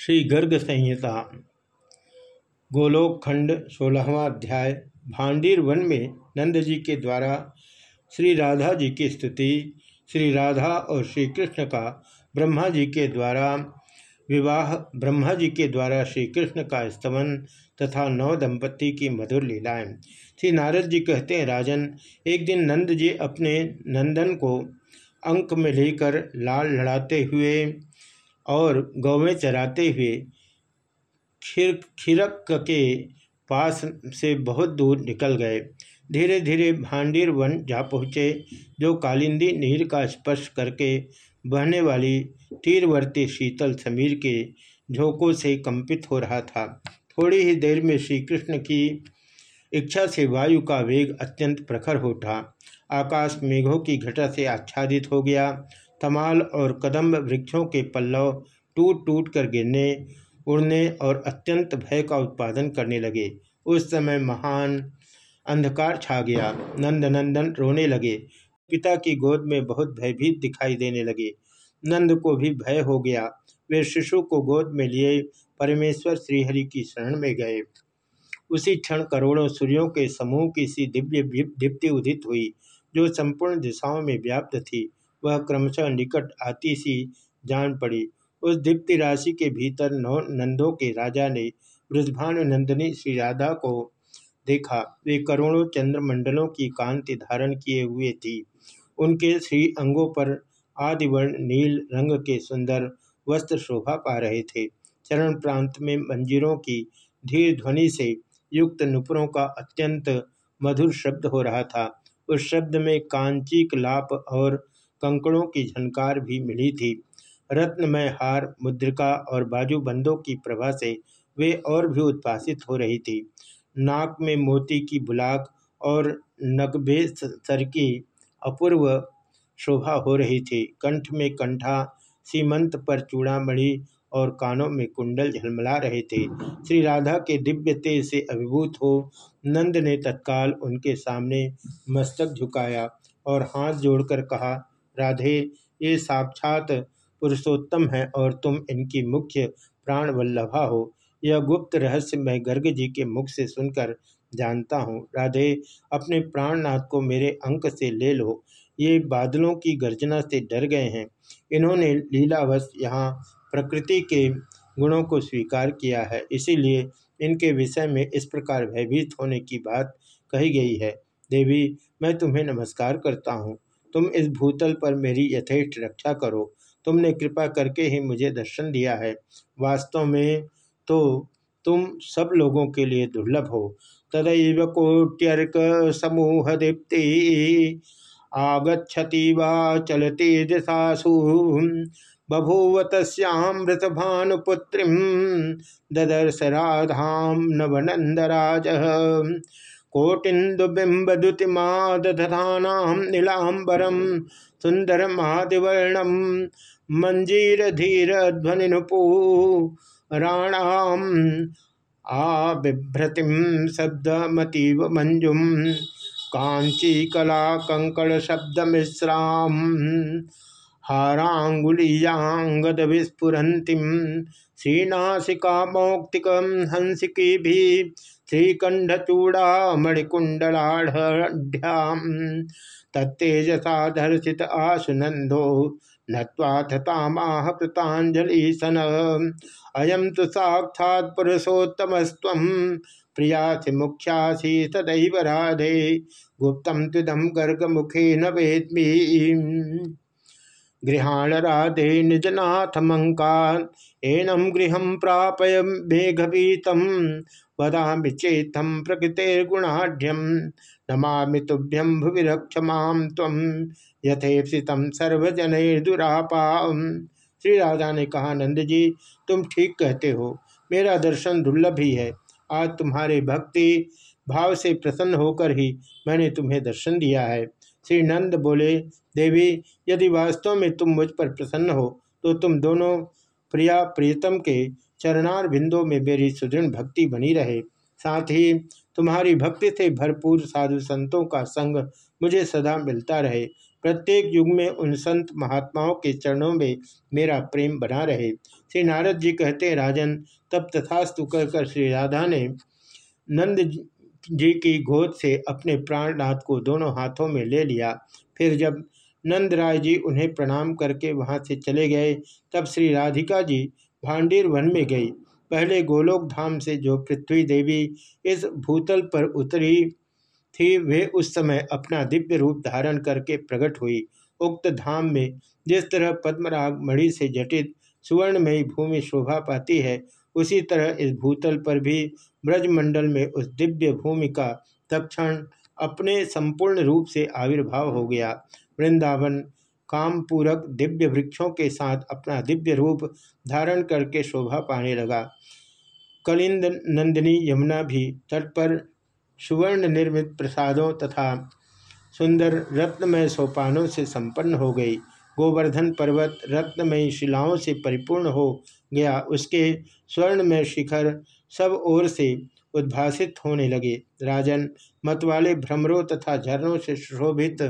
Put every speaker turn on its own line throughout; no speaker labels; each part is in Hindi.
श्री गर्ग संहिता गोलोक खंड सोलहवा अध्याय, भांडीर वन में नंद जी के द्वारा श्री राधा जी की स्तुति, श्री राधा और श्री कृष्ण का ब्रह्मा जी के द्वारा विवाह, ब्रह्मा जी के द्वारा श्री कृष्ण का स्तमन तथा नव दंपति की मधुर लीलाएँ। श्री नारद जी कहते हैं, राजन, एक दिन नंद जी अपने नंदन को अंक में लेकर लाल लड़ाते हुए और गौवें चराते हुए खिर, खिरक के पास से बहुत दूर निकल गए। धीरे धीरे भांडीर वन जा पहुँचे, जो कालिंदी नीर का स्पर्श करके बहने वाली तीरवर्ती शीतल समीर के झोंकों से कंपित हो रहा था। थोड़ी ही देर में श्री कृष्ण की इच्छा से वायु का वेग अत्यंत प्रखर हो उठा। आकाश मेघों की घटा से आच्छादित हो गया तमाल और कदम्ब वृक्षों के पल्लव टूट टूट कर गिरने, उड़ने और अत्यंत भय का उत्पादन करने लगे। उस समय महान अंधकार छा गया। नंद नंदन रोने लगे। पिता की गोद में बहुत भयभीत दिखाई देने लगे। नंद को भी भय हो गया। वे शिशु को गोद में लिए परमेश्वर श्रीहरि की शरण में गए। उसी क्षण करोड़ों सूर्यों के समूह की सी दिव्य दीप्ति उदित हुई, जो संपूर्ण दिशाओं में व्याप्त थी। वह क्रमशः निकट आती सी जान पड़ी। उस दीप्ति राशि के भीतर नौ नंदों के राजा ने ब्रजभानु नंदिनी श्री राधा को देखा। वे करोड़ों चंद्रमंडलों की कांति धारण किए हुए थी। उनके श्री अंगों पर आदिवर्ण नील रंग के सुंदर वस्त्र शोभा पा रहे थे। चरण प्रांत में मंजिरों की धीर ध्वनि से युक्त नुपुरों का अत्यंत मधुर शब्द हो रहा था। उस शब्द में कांची लाप और कंकड़ों की झनकार भी मिली थी। रत्नमय हार, मुद्रिका और बाजूबंदों की प्रभा से वे और भी उद्भासित हो रही थी। नाक में मोती की बुलाक और नगभे सर की अपूर्व शोभा हो रही थी। कंठ में कंठा, सीमंत पर चूड़ामणि और कानों में कुंडल झलमला रहे थे। श्री राधा के दिव्य तेज से अभिभूत हो, नंद ने तत्काल उनके सामने मस्तक झुकाया और हाथ जोड़कर कहा राधे, ये साक्षात पुरुषोत्तम है और तुम इनकी मुख्य प्राण वल्लभा हो। यह गुप्त रहस्य मैं गर्ग जी के मुख से सुनकर जानता हूँ। राधे, अपने प्राणनाथ को मेरे अंक से ले लो। ये बादलों की गर्जना से डर गए हैं। इन्होंने लीलावश यहाँ प्रकृति के गुणों को स्वीकार किया है। इसीलिए इनके विषय में इस प्रकार भयभीत होने की बात कही गई है। देवी, मैं तुम्हें नमस्कार करता हूँ। तुम इस भूतल पर मेरी यथेष्ट रक्षा करो। तुमने कृपा करके ही मुझे दर्शन दिया है। वास्तव में तो तुम सब लोगों के लिए दुर्लभ हो। तदैव कोट्यर्क समूह दीप्ति आगछति वा चलती दिशासु। बभूव तस्यामृत भानुपुत्री ददर्श राधाम नवनंदराज कोटिन्दुबिम्बदुतिमादधानां नीलाम्बरं सुन्दरमादिवर्णं मञ्जीरधीरध्वनिनुपूराणाम् आबिभ्रतिं शब्दमतीव मञ्जुं काञ्चीकलाकङ्कणशब्दमिश्रां हाराङ्गुलीयाङ्गदविस्फुरन्तीं श्रीनासिका मौक्तिकं हंसिकीभिः श्रीकंठचूड़ा मणिकुंडलाढ़्याम तत्तेजसा दर्शित आसुनंदो नत्वाथतामाह कृतांजलि सन अयम तो साक्षात् पुरुषोत्तमस्व प्रियासि मुख्यासी तदैव राधे। गुप्तम तुदम गर्ग मुखे न वेदमी गृहाण राधे निजनाथ मंका एनम गृह प्रापय मेघवीतम वदा चेतम प्रकृतिर्गुणाढ़ नमा तुभ्यम भुविरक्षमां तम यथेप्सितम सर्वजनदुरापा श्री राजा ने कहा नंद जी तुम ठीक कहते हो। मेरा दर्शन दुर्लभ ही है। आज तुम्हारे भक्ति भाव से प्रसन्न होकर ही मैंने तुम्हें दर्शन दिया है श्री नंद बोले, देवी, यदि वास्तव में तुम मुझ पर प्रसन्न हो तो तुम दोनों प्रिया प्रियतम के चरणार बिंदों में मेरी सुदृढ़ भक्ति बनी रहे। साथ ही तुम्हारी भक्ति से भरपूर साधु संतों का संग मुझे सदा मिलता रहे। प्रत्येक युग में उन संत महात्माओं के चरणों में मेरा प्रेम बना रहे। श्री नारद जी कहते राजन, तब तथास्तु कहकर श्री राधा ने नंद जी की गोद से अपने प्राणनाथ को दोनों हाथों में ले लिया। फिर जब नंद राय जी उन्हें प्रणाम करके वहाँ से चले गए। तब श्री राधिका जी भांडीर वन में गई। पहले गोलोक धाम से जो पृथ्वी देवी इस भूतल पर उतरी थी, वे उस समय अपना दिव्य रूप धारण करके प्रकट हुई। उक्त धाम में जिस तरह पद्मराग मणि से जटित सुवर्णमयी भूमि शोभा पाती है, उसी तरह इस भूतल पर भी ब्रजमंडल में उस दिव्य भूमि का तक्षण अपने संपूर्ण रूप से आविर्भाव हो गया। वृंदावन काम पूरक दिव्य वृक्षों के साथ अपना दिव्य रूप धारण करके शोभा पाने लगा। कलिंद नंदिनी यमुना भी तट पर सुवर्ण निर्मित प्रसादों तथा सुंदर रत्नमय सोपानों से संपन्न हो गई। गोवर्धन पर्वत रत्नमयी शिलाओं से परिपूर्ण हो गया। उसके स्वर्णमय शिखर सब ओर से उद्भासित होने लगे। राजन, मतवाले भ्रमरों तथा झरनों से शोभित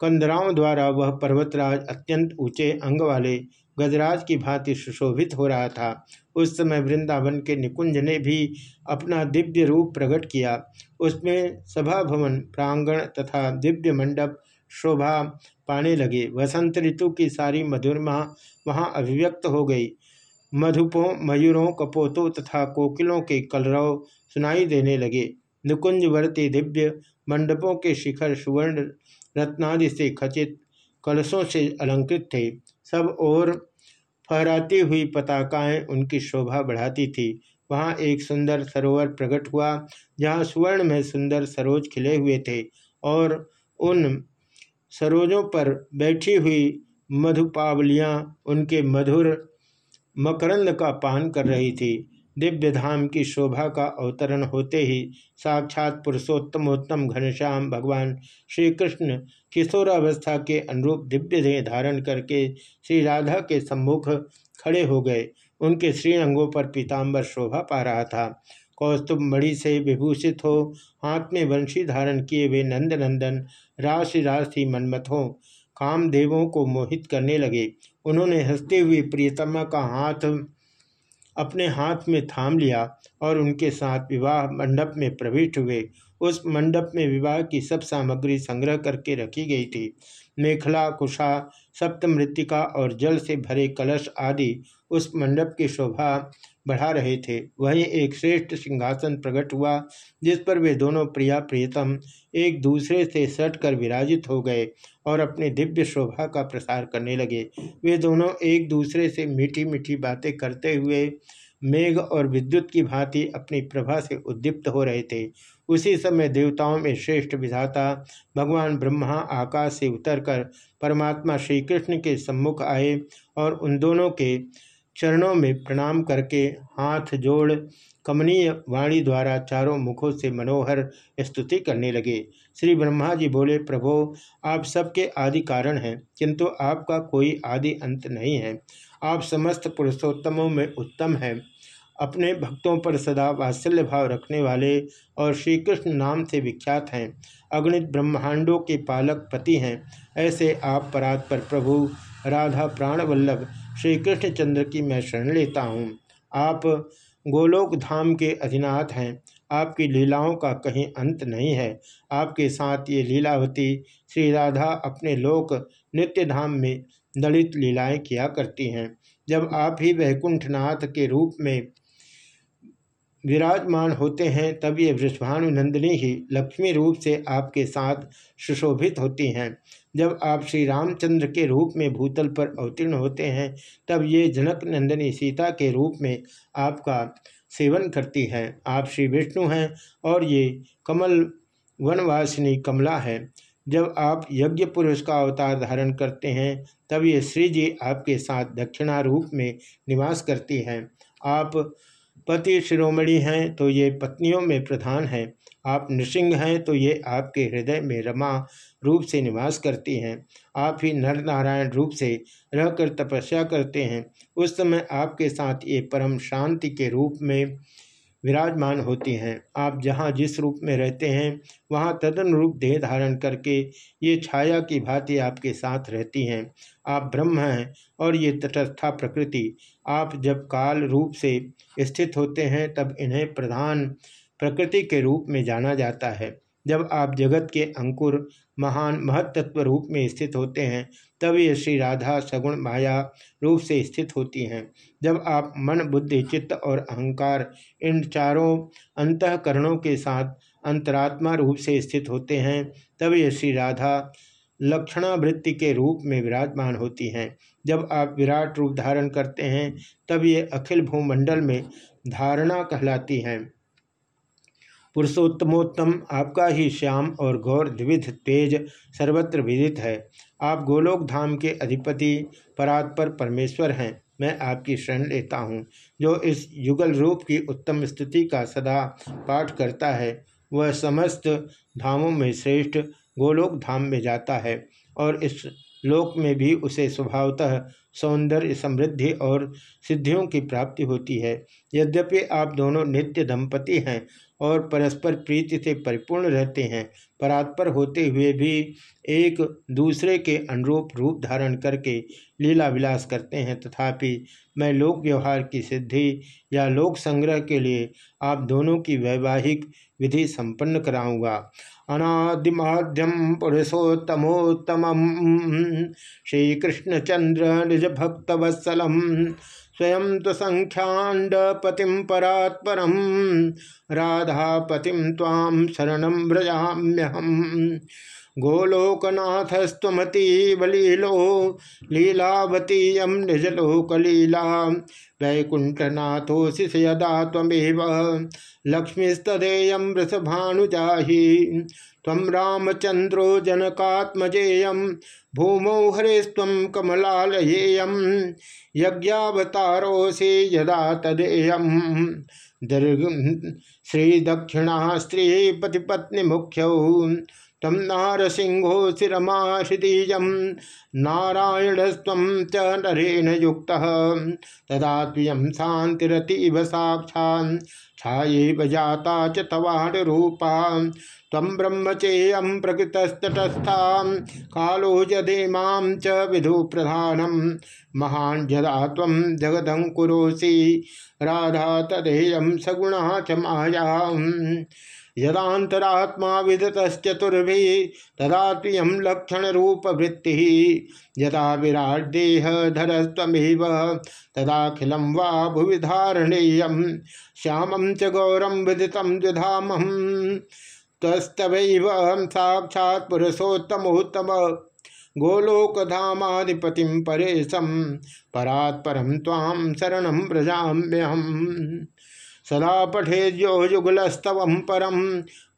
कंदराओं द्वारा वह पर्वतराज अत्यंत ऊँचे अंग वाले गजराज की भांति सुशोभित हो रहा था। उस समय वृंदावन के निकुंज ने भी अपना दिव्य रूप प्रकट किया। उसमें सभा भवन प्रांगण तथा दिव्य मंडप शोभा पाने लगे। वसंत ऋतु की सारी मधुरमा वहाँ अभिव्यक्त हो गई। मधुपों, मयूरों, कपोतों तथा कोकिलों के कलरव सुनाई देने लगे। निकुंजवर्ती दिव्य मंडपों के शिखर सुवर्ण रत्नादि से खचित कलशों से अलंकृत थे। सब और फहराती हुई पताकाएँ उनकी शोभा बढ़ाती थी। वहाँ एक सुंदर सरोवर प्रकट हुआ, जहाँ स्वर्ण में सुंदर सरोज खिले हुए थे और उन सरोजों पर बैठी हुई मधुपावलियाँ उनके मधुर मकरंद का पान कर रही थी। दिव्य धाम की शोभा का अवतरण होते ही साक्षात पुरुषोत्तमोत्तम घनश्याम भगवान श्री कृष्ण किशोरावस्था के अनुरूप दिव्य देह धारण करके श्री राधा के सम्मुख खड़े हो गए। उनके श्रीअंगों पर पीताम्बर शोभा पा रहा था। कौस्तुभ मणि से विभूषित हो, हाथ में वंशी धारण किए हुए नंद नंदन राशि राशि मनमथों कामदेवों को मोहित करने लगे। उन्होंने हँसते हुए प्रियतमा का हाथ अपने हाथ में थाम लिया और उनके साथ विवाह मंडप में प्रविष्ट हुए। उस मंडप में विवाह की सब सामग्री संग्रह करके रखी गई थी। मेखला, कुशा, सप्तमृतिका और जल से भरे कलश आदि उस मंडप की शोभा बढ़ा रहे थे। वहीं एक श्रेष्ठ सिंहासन प्रकट हुआ, जिस पर वे दोनों प्रिया प्रियतम एक दूसरे से सट कर विराजित हो गए और अपने दिव्य शोभा का प्रसार करने लगे। वे दोनों एक दूसरे से मीठी मीठी बातें करते हुए मेघ और विद्युत की भांति अपनी प्रभा से उद्दीप्त हो रहे थे। उसी समय देवताओं में श्रेष्ठ विधाता भगवान ब्रह्मा आकाश से उतरकर परमात्मा श्री कृष्ण के सम्मुख आए और उन दोनों के चरणों में प्रणाम करके हाथ जोड़ कमनीय वाणी द्वारा चारों मुखों से मनोहर स्तुति करने लगे। श्री ब्रह्मा जी बोले, प्रभो, आप सबके आदि कारण हैं, किंतु आपका कोई आदि अंत नहीं है। आप समस्त पुरुषोत्तमों में उत्तम हैं। अपने भक्तों पर सदा वात्सल्य भाव रखने वाले और श्री कृष्ण नाम से विख्यात हैं। अगणित ब्रह्मांडों के पालक पति हैं। ऐसे आप परात पर प्रभु, राधा प्राणवल्लभ श्री कृष्णचंद्र की मैं शरण लेता हूँ। आप गोलोक धाम के अधिनाथ हैं। आपकी लीलाओं का कहीं अंत नहीं है। आपके साथ ये लीलावती श्री राधा अपने लोक नित्य धाम में दलित लीलाएँ किया करती हैं। जब आप ही वैकुंठनाथ के रूप में विराजमान होते हैं, तब ये वृषभानुनंदिनी ही लक्ष्मी रूप से आपके साथ सुशोभित होती हैं। जब आप श्री रामचंद्र के रूप में भूतल पर अवतीर्ण होते हैं, तब ये जनक नंदिनी सीता के रूप में आपका सेवन करती हैं। आप श्री विष्णु हैं और ये कमल वनवासिनी कमला है। जब आप यज्ञ पुरुष का अवतार धारण करते हैं, तब ये श्री जी आपके साथ दक्षिणा रूप में निवास करती हैं। आप पति शिरोमणि हैं तो ये पत्नियों में प्रधान हैं। आप नृसिंह हैं तो ये आपके हृदय में रमा रूप से निवास करती हैं। आप ही नर नारायण रूप से रहकर तपस्या करते हैं। उस समय आपके साथ ये परम शांति के रूप में विराजमान होती हैं। आप जहाँ जिस रूप में रहते हैं, वहाँ तदन रूप देह धारण करके ये छाया की भांति आपके साथ रहती हैं। आप ब्रह्म हैं और ये तटस्था प्रकृति। आप जब काल रूप से स्थित होते हैं, तब इन्हें प्रधान प्रकृति के रूप में जाना जाता है। जब आप जगत के अंकुर महान महत्त्व रूप में स्थित होते हैं, तब ये श्री राधा सगुण माया रूप से स्थित होती हैं। जब आप मन, बुद्धि, चित्त और अहंकार इन चारों अंतकरणों के साथ अंतरात्मा रूप से स्थित होते हैं, तब ये श्री राधा लक्षणावृत्ति के रूप में विराजमान होती हैं। जब आप विराट रूप धारण करते हैं, तब ये अखिल भूमंडल में धारणा कहलाती हैं। पुरुषोत्तमोत्तम आपका ही श्याम और गौर द्विध तेज सर्वत्र विदित है। आप गोलोक धाम के अधिपति परात्पर परमेश्वर हैं। मैं आपकी शरण लेता हूँ। जो इस युगल रूप की उत्तम स्तुति का सदा पाठ करता है, वह समस्त धामों में श्रेष्ठ गोलोक धाम में जाता है और इस लोक में भी उसे स्वभावतः सौंदर्य, समृद्धि और सिद्धियों की प्राप्ति होती है। यद्यपि आप दोनों नित्य दंपति हैं और परस्पर प्रीति से परिपूर्ण रहते हैं, परात्पर होते हुए भी एक दूसरे के अनुरूप रूप धारण करके लीला विलास करते हैं। तथापि मैं लोक व्यवहार की सिद्धि या लोक संग्रह के लिए आप दोनों की वैवाहिक विधि संपन्न कराऊँगा। अनादिमाध्यम पुरुषोत्तमोत्तम श्रीकृष्णचंद्र निज भक्तवत्सलम स्वयं तो संख्यांडपतिम परात्परम राधापतिम ताम शरण व्रजाम्यहम। गोलोकनाथस्वमतीवलीलो लीलावती यम निजलोकलीला। वैकुंठनाथोशिष यदा तमेव लक्ष्मीस्तदेयं वृषभानुजाहि। तम रामचंद्रो जनकात्मजेयम भूमौ हरेस्व कमलालयेयम यज्ञावतारोऽसि यदा तदेयम दीर्घ श्रीदक्षिणा स्त्री पतिपत्नी मुख्यौ तम नारसिंहो शिरमाहृदीय नारायणस्व च नरेण युक्त। तदा तुम शांतिरतीव साक्षा छाएव जाता च रूपा तम ब्रह्मचेयम प्रकृतस्तटस्था। कालो जदेमां च विधु प्रधानम महान जदा तम जगदंकुरोसी राधा तदेयम सगुणा च माया यदातरात्मा विदतश्चतुर्भि तदा तुम लक्षण रूप वृत्ति यदा विराट देह धरस्वेव तदाखिलम वा भुवि धारणेय श्यामं च गौरम विदित द्विधाम तस्तव साक्षात् पुरुषोत्तमोत्तम। गोलोकधामाधिपति परेशम परात्परम ताम शरण व्रजाम्यहम सदा पठे पठेद्यो युगलस्तव परम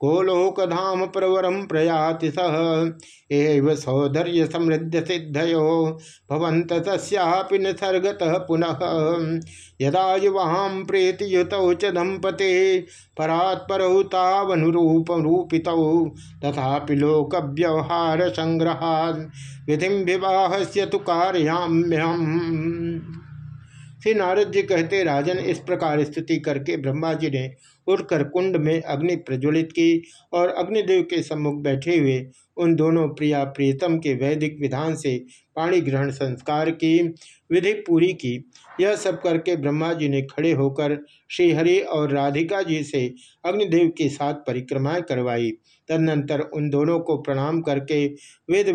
गोलोकधाम प्रवरम प्रयाति सह एव सौधर्य समृद्ध सिद्धयो भवंत तस्यापि निसर्गत पुनः। यदा युवां प्रीतियुतौ च दंपते परात्परौ तावनुरूप रूपितौ, तथापि लोक व्यवहार संग्रहात् विधि विवाह से तो कार्याम्यहम। श्री नारद जी कहते, राजन, इस प्रकार स्तुति करके ब्रह्मा जी ने उठकर कुंड में अग्नि प्रज्वलित की और अग्निदेव के सम्मुख बैठे हुए उन दोनों प्रिया प्रियतम के वैदिक विधान से पाणी ग्रहण संस्कार की विधि पूरी की। यह सब करके ब्रह्मा जी ने खड़े होकर श्रीहरि और राधिका जी से अग्निदेव के साथ परिक्रमाएँ करवाई। तदनंतर उन दोनों को प्रणाम करके वेद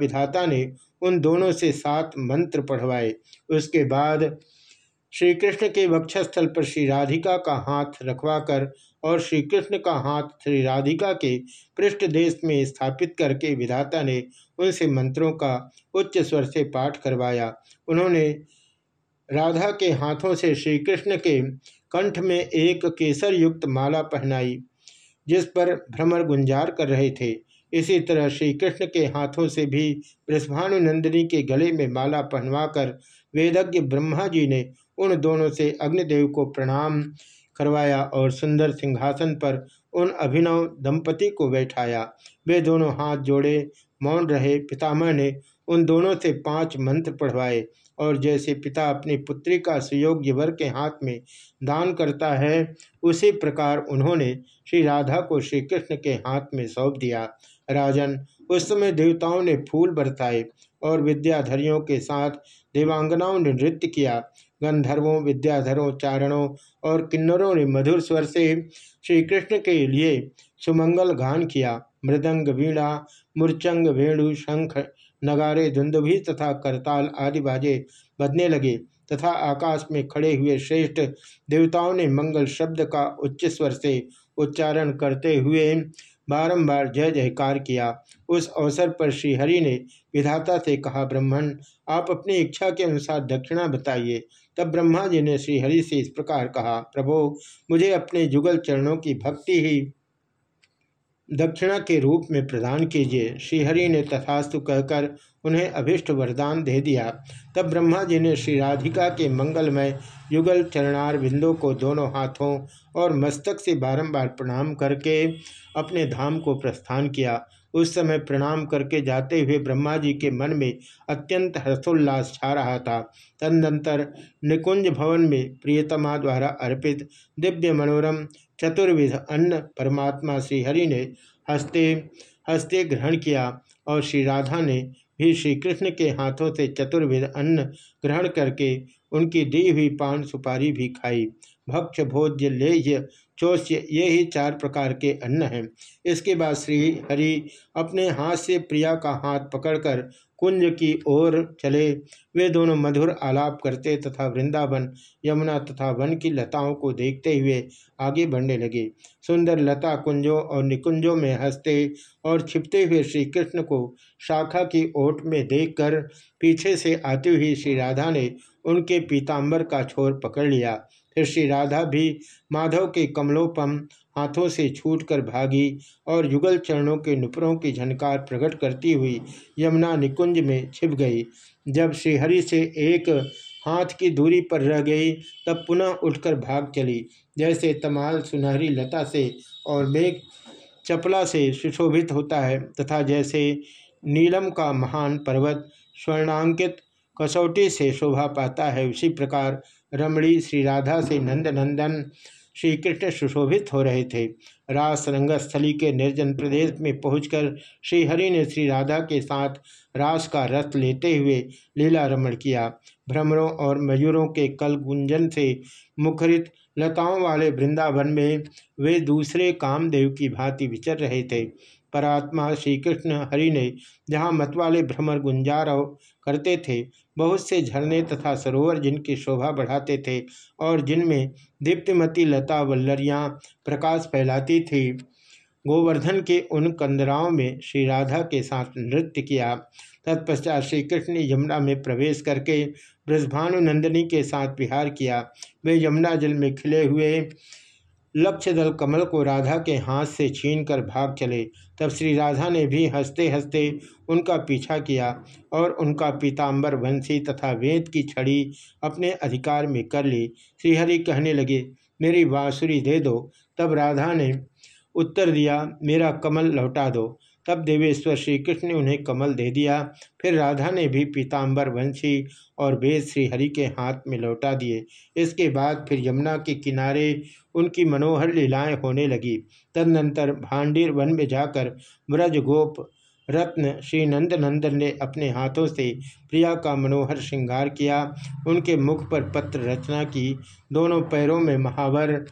विधाता ने उन दोनों से सात मंत्र पढ़वाए। उसके बाद श्री कृष्ण के वक्षस्थल पर श्री राधिका का हाथ रखवाकर और श्री कृष्ण का हाथ श्री राधिका के पृष्ठ देश में स्थापित करके विधाता ने उनसे मंत्रों का उच्च स्वर से पाठ करवाया। उन्होंने राधा के हाथों से श्री कृष्ण के कंठ में एक केसर युक्त माला पहनाई, जिस पर भ्रमर गुंजार कर रहे थे। इसी तरह श्री कृष्ण के हाथों से भी वृषभानुनंदिनी के गले में माला पहनवाकर वेदज्ञ ब्रह्मा जी ने उन दोनों से अग्निदेव को प्रणाम करवाया और सुंदर सिंहासन पर उन अभिनव दंपति को बैठाया। वे दोनों हाथ जोड़े, मौन रहे। पितामह ने उन दोनों से पाँच मंत्र पढ़वाए और जैसे पिता अपनी पुत्री का सुयोग्य वर के हाथ में दान करता है, उसी प्रकार उन्होंने श्री राधा को श्री कृष्ण के हाथ में सौंप दिया। राजन, उस समय देवताओं ने फूल बरसाए। और विद्याधरियों के साथ देवांगनाओं ने नृत्य किया। गंधर्वों, विद्याधरों, चारणों और किन्नरों ने मधुर स्वर से श्री कृष्ण के लिए सुमंगल गान किया। मृदंग वीणा, मूर्चंग वेणु, शंख, नगारे धुंदुभी तथा करताल आदि बाजे बजने लगे तथा आकाश में खड़े हुए श्रेष्ठ देवताओं ने मंगल शब्द का उच्च स्वर से उच्चारण करते हुए बारंबार जय जयकार किया। उस अवसर पर श्रीहरि ने विधाता से कहा, ब्राह्मण, आप अपनी इच्छा के अनुसार दक्षिणा बताइए। तब ब्रह्मा जी ने श्रीहरि से इस प्रकार कहा, प्रभो, मुझे अपने जुगल चरणों की भक्ति ही दक्षिणा के रूप में प्रदान कीजिए। श्रीहरि ने तथास्तु कहकर उन्हें अभिष्ट वरदान दे दिया। तब ब्रह्मा जी ने श्री राधिका के मंगलमय युगल चरणार बिंदु को दोनों हाथों और मस्तक से बारंबार प्रणाम करके अपने धाम को प्रस्थान किया। उस समय प्रणाम करके जाते हुए ब्रह्मा जी के मन में अत्यंत हर्षोल्लास छा रहा था। तदनंतर निकुंज भवन में प्रियतमा द्वारा अर्पित दिव्य मनोरम चतुर्विध अन्न परमात्मा श्रीहरि ने हस्ते हस्ते ग्रहण किया और श्री राधा ने भी श्री कृष्ण के हाथों से चतुर्विध अन्न ग्रहण करके उनकी दी हुई पान सुपारी भी खाई। भक्ष भोज्य लेह्य चौस्य, ये ही चार प्रकार के अन्न हैं। इसके बाद श्री हरि अपने हाथ से प्रिया का हाथ पकड़कर कुंज की ओर चले। वे दोनों मधुर आलाप करते तथा वृंदावन, यमुना तथा वन की लताओं को देखते हुए आगे बढ़ने लगे। सुंदर लता कुंजों और निकुंजों में हँसते और छिपते हुए श्री कृष्ण को शाखा की ओट में देखकर पीछे से आती हुई श्री राधा ने उनके पीताम्बर का छोर पकड़ लिया। फिर श्री राधा भी माधव के कमलोपम हाथों से छूटकर भागी और युगल चरणों के नुपुरों की झनकार प्रकट करती हुई यमुना निकुंज में छिप गई। जब श्रीहरि से एक हाथ की दूरी पर रह गई, तब पुनः उठकर भाग चली। जैसे तमाल सुनहरी लता से और मेघ चपला से सुशोभित होता है, तथा जैसे नीलम का महान पर्वत स्वर्णांकित कसौटी से शोभा पाता है, उसी प्रकार रमणी श्री राधा से नंदनंदन श्री कृष्ण सुशोभित हो रहे थे। रास रंगस्थली के निर्जन प्रदेश में पहुंचकर श्रीहरि ने श्री राधा के साथ रास का रथ लेते हुए लीला रमण किया। भ्रमरों और मयूरों के कल गुंजन से मुखरित लताओं वाले वृंदावन में वे दूसरे कामदेव की भांति विचर रहे थे। परात्मा श्री कृष्ण हरि ने जहाँ मतवाले भ्रमर गुंजारव करते थे, बहुत से झरने तथा सरोवर जिनकी शोभा बढ़ाते थे और जिनमें दीप्तिमती लता वल्लरियाँ प्रकाश फैलाती थी, गोवर्धन के उन कंदराओं में श्री राधा के साथ नृत्य किया। तत्पश्चात श्री कृष्ण ने यमुना में प्रवेश करके ब्रजभानुनंदिनी के साथ विहार किया। वे यमुना जल में खिले हुए लक्ष्य दल कमल को राधा के हाथ से छीन कर भाग चले। तब श्री राधा ने भी हँसते हँसते उनका पीछा किया और उनका पीताम्बर वंशी तथा वेद की छड़ी अपने अधिकार में कर ली। श्रीहरि कहने लगे, मेरी बाँसुरी दे दो। तब राधा ने उत्तर दिया, मेरा कमल लौटा दो। तब देवेश्वर श्री कृष्ण ने उन्हें कमल दे दिया। फिर राधा ने भी पीताम्बर वंशी और वेद श्री हरि के हाथ में लौटा दिए। इसके बाद फिर यमुना के किनारे उनकी मनोहर लीलाएँ होने लगी। तदनंतर भांडीर वन में जाकर ब्रज गोप रत्न श्री नंद नंदन ने अपने हाथों से प्रिया का मनोहर श्रृंगार किया। उनके मुख पर पत्र रचना की। दोनों पैरों में महावर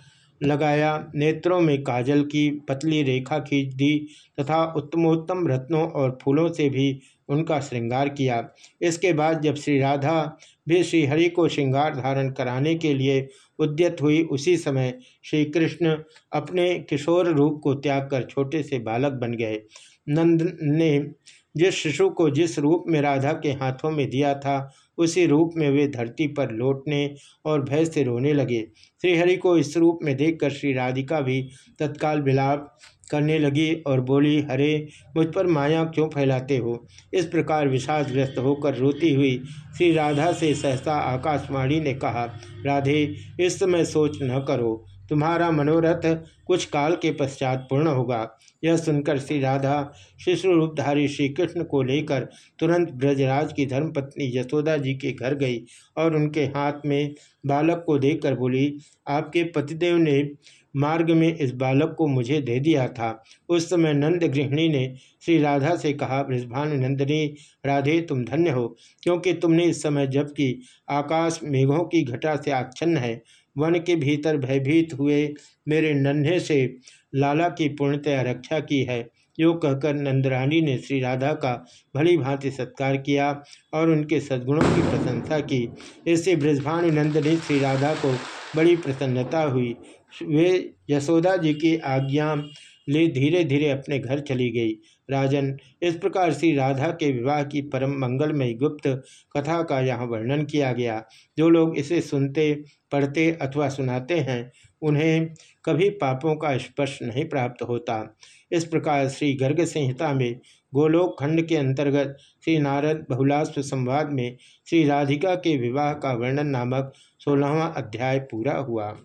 लगाया। नेत्रों में काजल की पतली रेखा खींच दी तथा उत्तमोत्तम रत्नों और फूलों से भी उनका श्रृंगार किया। इसके बाद जब श्री राधा भी श्रीहरि को श्रृंगार धारण कराने के लिए उद्यत हुई, उसी समय श्री कृष्ण अपने किशोर रूप को त्याग कर छोटे से बालक बन गए। नंद ने जिस शिशु को जिस रूप में राधा के हाथों में दिया था उसी रूप में वे धरती पर लौटने और भय से रोने लगे। श्रीहरि को इस रूप में देखकर श्री राधिका भी तत्काल विलाप करने लगी और बोली, हरे, मुझ पर माया क्यों फैलाते हो? इस प्रकार विषादग्रस्त होकर रोती हुई श्री राधा से सहसा आकाशवाणी ने कहा, राधे, इस समय सोच न करो। तुम्हारा मनोरथ कुछ काल के पश्चात पूर्ण होगा। यह सुनकर श्री राधा शिशु रूपधारी श्री कृष्ण को लेकर तुरंत ब्रजराज की धर्मपत्नी यशोदा जी के घर गई और उनके हाथ में बालक को देखकर बोली, आपके पतिदेव ने मार्ग में इस बालक को मुझे दे दिया था। उस समय नंद गृहिणी ने श्री राधा से कहा ब्रजभान नंदिनी, राधे तुम धन्य हो, क्योंकि तुमने इस समय जबकि आकाश मेघों की घटा से आच्छन्न है वन के भीतर भयभीत हुए, मेरे नन्हे से लाला की पूर्णतया रक्षा की है। यो कहकर नंदरानी ने श्री राधा का भली भांति सत्कार किया और उनके सद्गुणों की प्रशंसा की। इससे ब्रजभानु नंद ने श्री राधा को बड़ी प्रसन्नता हुई। वे यशोदा जी की आज्ञा ले धीरे धीरे अपने घर चली गई। राजन। इस प्रकार श्री राधा के विवाह की परम मंगलमयी गुप्त कथा का यहाँ वर्णन किया गया। जो लोग इसे सुनते, पढ़ते अथवा सुनाते हैं, उन्हें कभी पापों का स्पर्श नहीं प्राप्त होता। इस प्रकार श्री गर्ग संहिता में गोलोक खंड के अंतर्गत श्री नारद बहुलास्व संवाद में श्री राधिका के विवाह का वर्णन नामक सोलहवा अध्याय पूरा हुआ।